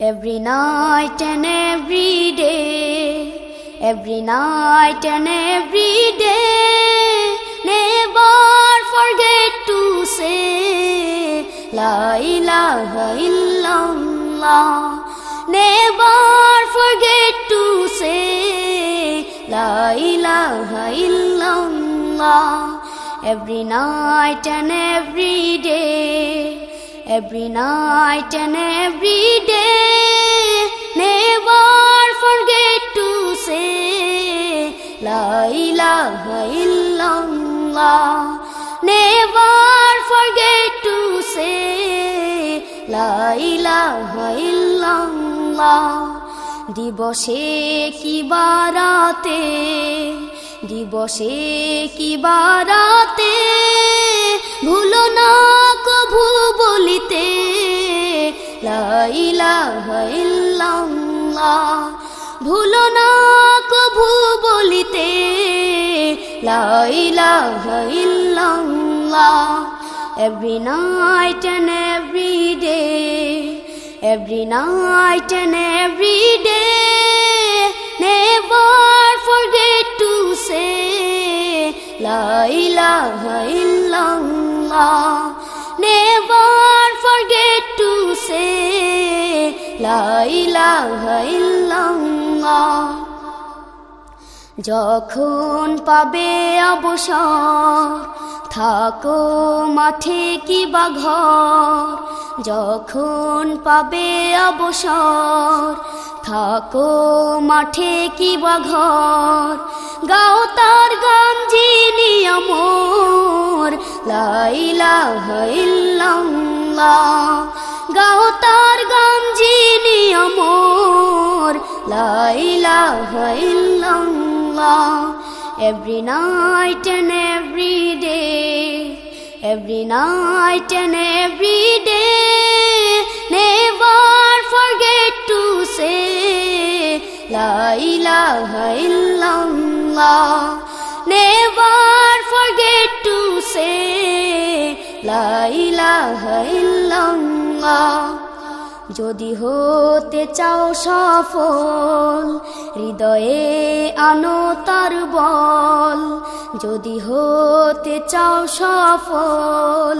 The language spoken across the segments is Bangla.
Every night and every day, every night and every day, never forget to say La ilaha illallah. Never forget to say La ilaha illallah. Every night and every day. Every night and every day, never forget to say La ilaha illallah. Never forget to say La ilaha illallah. দিবসে কি বারাতে দিবসে কি বারাতে ভুলো না ভুলো না কভু বলিতে every night and every day every night and every day never forget to say লাইলাহা ইল্লাল্লাহ নেভার ফরগেট টু সে যখন পাবে অবসর, থাকো মাঠে কি বা ঘর। যখন পাবে অবসর, থাকো মাঠে কি বা ঘর। গাও তার গান যিনি আমর লাইলাহা ইল্লাল্লাহ। যিনি আমর লাইলাহা ইল্লাল্লাহ every night and every day every night and every day never forget to say la ilaha illallah never forget যদি হতে চাও সফল, হৃদয়ে আনো তার বল। যদি হতে চাও সফল,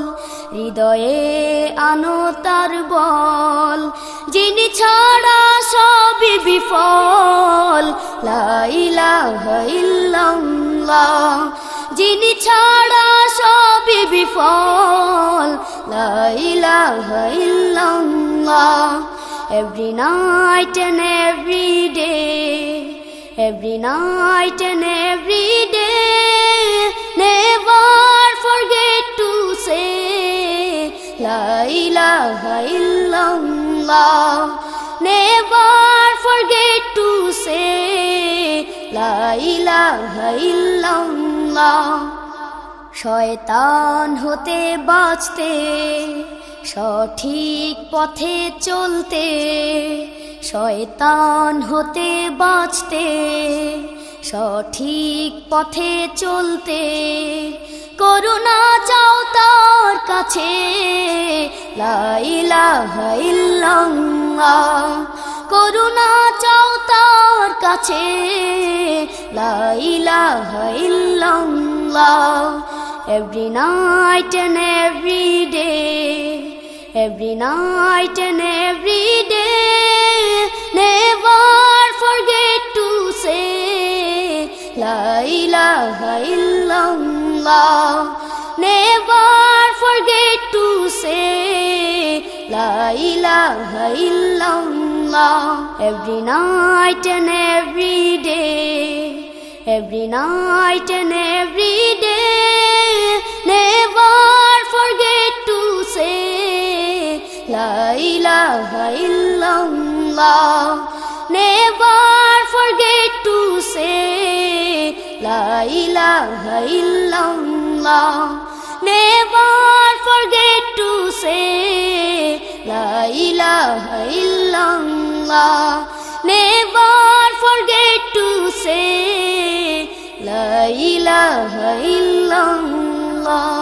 হৃদয়ে আনো তার বল। যিনি ছাড়া সবই বিফল লাইলাহা ইল্লাল্লাহ। যিনি ছাড়া সবই বিফল লাইলা ইল্লাল্লাহ। Every night and every day every night and every day never forget to say la ilaha illallah never forget to say la ilaha illallah শয়তান হতে বাঁচতে সঠিক পথে চলতে, শয়তান হতে বাঁচতে, সঠিক পথে চলতে, করুণা চাও তার কাছে করুণা চাও তার কাছে ইল্লাল্লাহ। Every night and every day every night and every day never forget to say la ilaha illallah. Never forget to say la ilaha illallah. Every night and every day every night and every day never forget La ilaha illallah Never forget to say La ilaha illallah Never forget to say La ilaha illallah